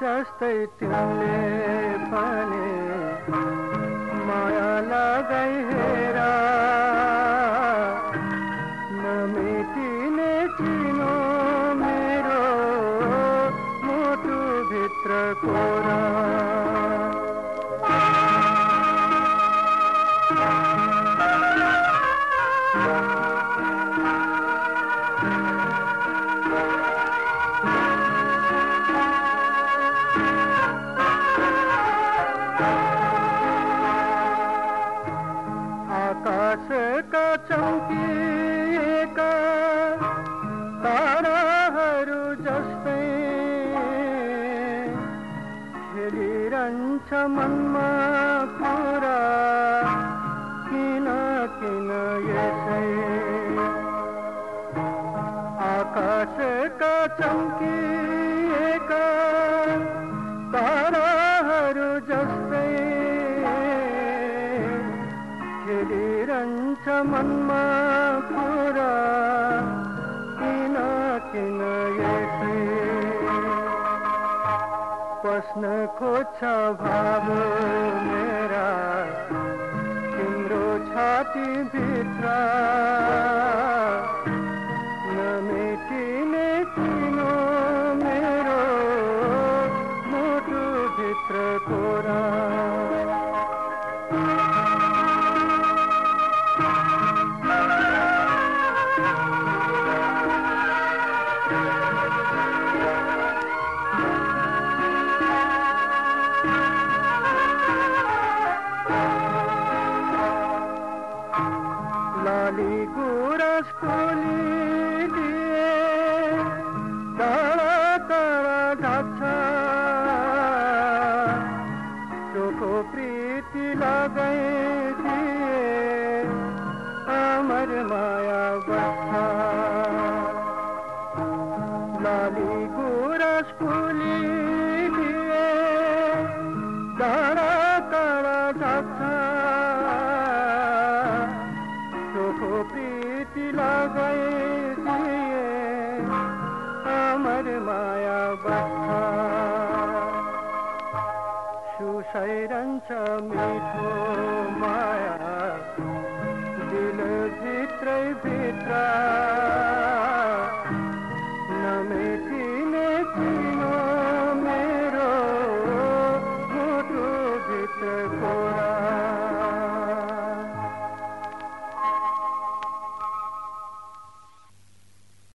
जस्तै तिमीले पनि माया लगाइ आकाशका चम्किएका ताराहरू जस्तै खेलिरहन्छ मनमा कुरा किन किन यसै आकाशका चम्किएका खेलिरहन्छ मनमा कुरा किन किन यसै पस्न खोज्छ भाव मेरा। तिम्रो छातीभित्र नमेटिने লালি গুরস কলি দিয়ে তারা তারা গাছা। চোখ প্রীতি লাগাই দিয়ে আমার মায়া বাছা লালি अमर माया बच्छ सुसाइरहन्छ मिठो माया। दिल भित्रै भित्र।